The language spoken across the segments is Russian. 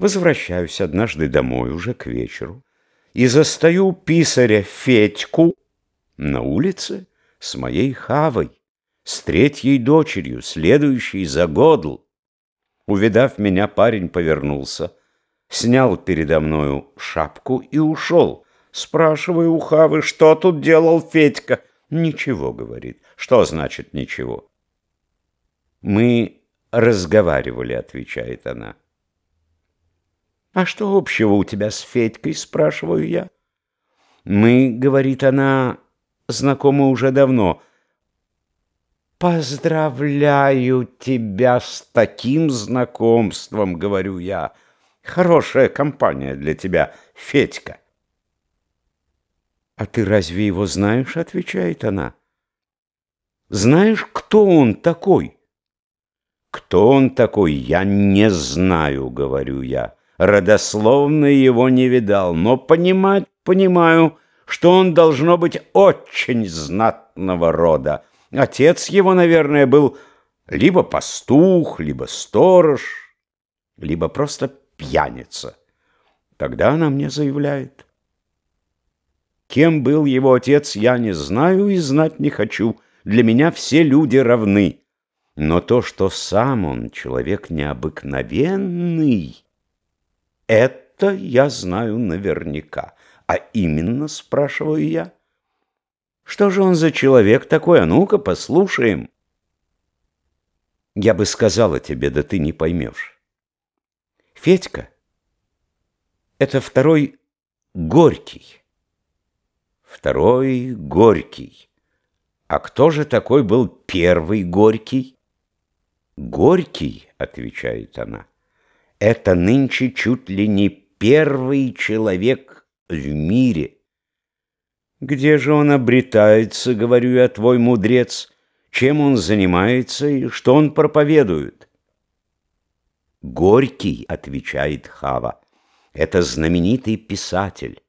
Возвращаюсь однажды домой уже к вечеру и застаю писаря Федьку на улице с моей Хавой, с третьей дочерью, следующей за Годл. Увидав меня, парень повернулся, снял передо мною шапку и ушел. Спрашиваю у Хавы, что тут делал Федька. Ничего, говорит. Что значит ничего? Мы разговаривали, отвечает она. «А что общего у тебя с Федькой?» — спрашиваю я. «Мы, — говорит она, — знакомы уже давно. Поздравляю тебя с таким знакомством, — говорю я. Хорошая компания для тебя, Федька». «А ты разве его знаешь?» — отвечает она. «Знаешь, кто он такой?» «Кто он такой, я не знаю», — говорю я родословно его не видал, но понимать понимаю, что он должно быть очень знатного рода. Отец его, наверное, был либо пастух, либо сторож, либо просто пьяница. Тогда она мне заявляет. Кем был его отец, я не знаю и знать не хочу. Для меня все люди равны. Но то, что сам он человек необыкновенный... Это я знаю наверняка. А именно, спрашиваю я. Что же он за человек такой? А ну-ка, послушаем. Я бы сказала тебе, да ты не поймешь. Федька — это второй Горький. Второй Горький. А кто же такой был первый Горький? Горький, отвечает она это нынче чуть ли не первый человек в мире. Где же он обретается, говорю я, твой мудрец, чем он занимается и что он проповедует? Горький, отвечает Хава, это знаменитый писатель,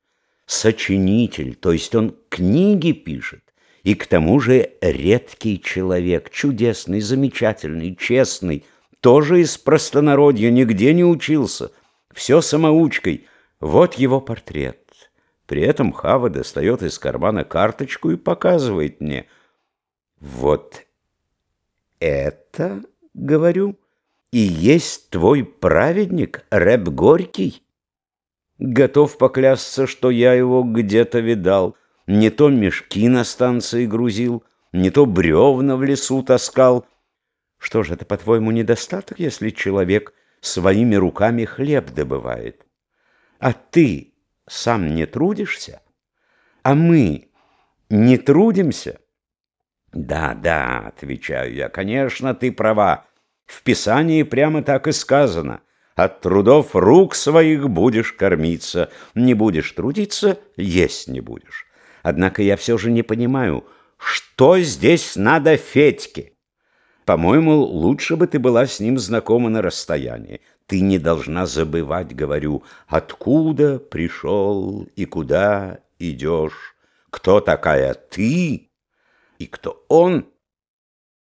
сочинитель, то есть он книги пишет, и к тому же редкий человек, чудесный, замечательный, честный, тоже из простонародья, нигде не учился, все самоучкой. Вот его портрет. При этом Хава достает из кармана карточку и показывает мне. Вот это, говорю, и есть твой праведник, Рэб Горький? Готов поклясться, что я его где-то видал. Не то мешки на станции грузил, не то бревна в лесу таскал, что же это, по-твоему, недостаток, если человек своими руками хлеб добывает? А ты сам не трудишься? А мы не трудимся? Да, да, отвечаю я, конечно, ты права. В Писании прямо так и сказано. От трудов рук своих будешь кормиться, не будешь трудиться, есть не будешь. Однако я все же не понимаю, что здесь надо Федьке? По-моему, лучше бы ты была с ним знакома на расстоянии. Ты не должна забывать, говорю, откуда пришел и куда идешь, кто такая ты и кто он.